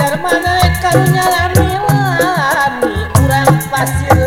Jarmana karunya lami lami urang pasir.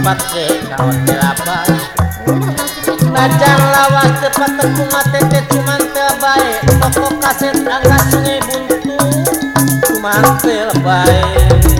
cepat ke kawan kelapa lawas cepat tepung mati cuman terbaik Toko kaset angkat sungai buntu cuman terbaik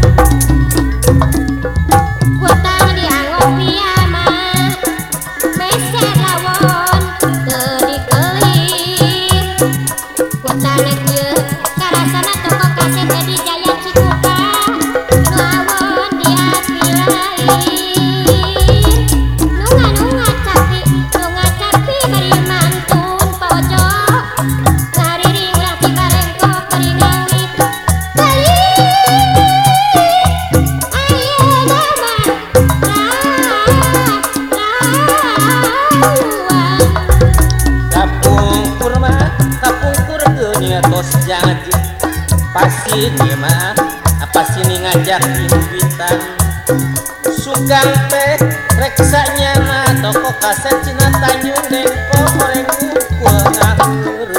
jangan pasin ya mah apa sini ngajak imbitan sugang teh reksanya mah toko kaset Cina Tanjung Dengko goreng ukur ngakur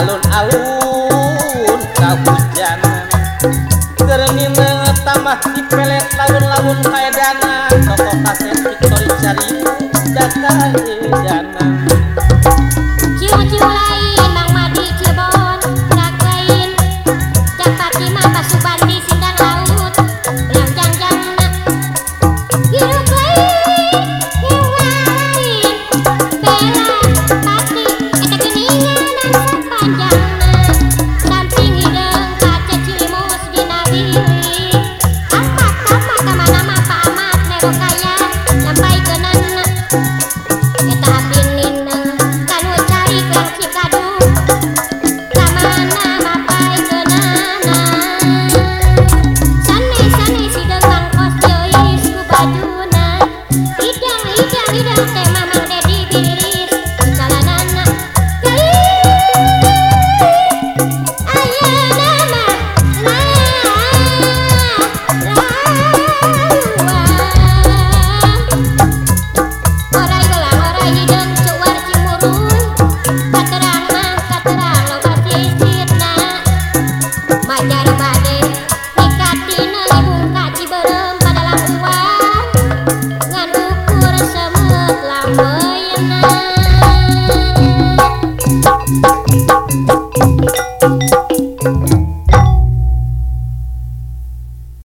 Alone, alone. Look at